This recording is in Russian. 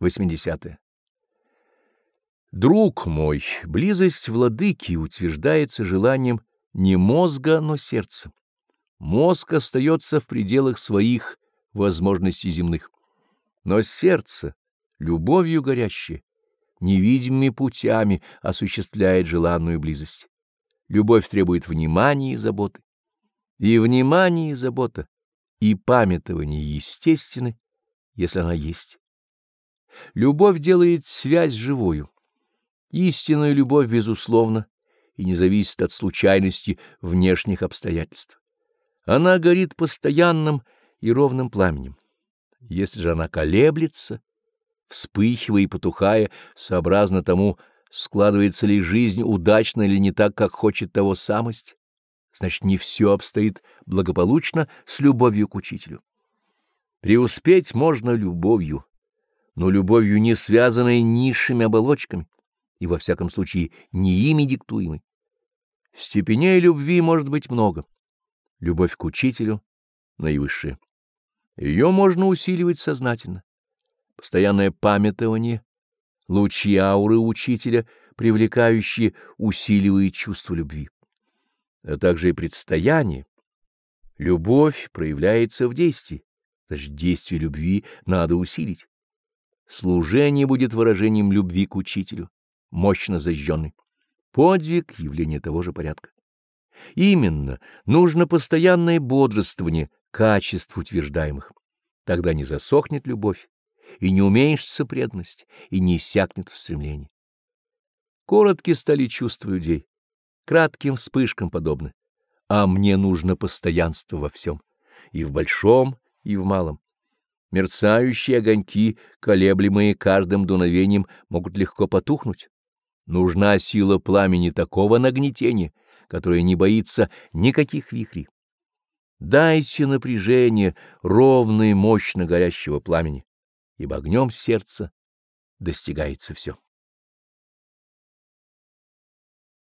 80. -е. Друг мой, близость владыки утверждается желанием не мозга, но сердца. Мозг остается в пределах своих возможностей земных. Но сердце, любовью горящее, невидимыми путями осуществляет желанную близость. Любовь требует внимания и заботы. И внимание и забота, и памятование естественны, если она есть. Любовь делает связь живую. Истинная любовь, безусловно, и не зависит от случайности внешних обстоятельств. Она горит постоянным и ровным пламенем. Если же она колеблется, вспыхивая и потухая, сообразно тому, складывается ли жизнь удачно или не так, как хочет того самость, значит, не все обстоит благополучно с любовью к учителю. Преуспеть можно любовью, но любовью не связанной низшими оболочками и, во всяком случае, не ими диктуемой. Степеней любви может быть много. Любовь к учителю — наивысшая. Ее можно усиливать сознательно. Постоянное памятование, лучи ауры учителя, привлекающие, усиливают чувство любви. А также и предстояние. Любовь проявляется в действии, значит, действие любви надо усилить. Служение будет выражением любви к учителю, мощно зажженный. Подвиг — явление того же порядка. Именно нужно постоянное бодрствование качеств утверждаемых. Тогда не засохнет любовь, и не уменьшится преданность, и не иссякнет в стремлении. Коротки стали чувства людей, кратким вспышкам подобны, а мне нужно постоянство во всем, и в большом, и в малом. Мерцающие огоньки, колеблемые каждым дуновением, могут легко потухнуть. Нужна сила пламени такого нагнетения, которое не боится никаких вихрей. Дайте напряжение ровно и мощно горящего пламени, ибо огнем сердца достигается все.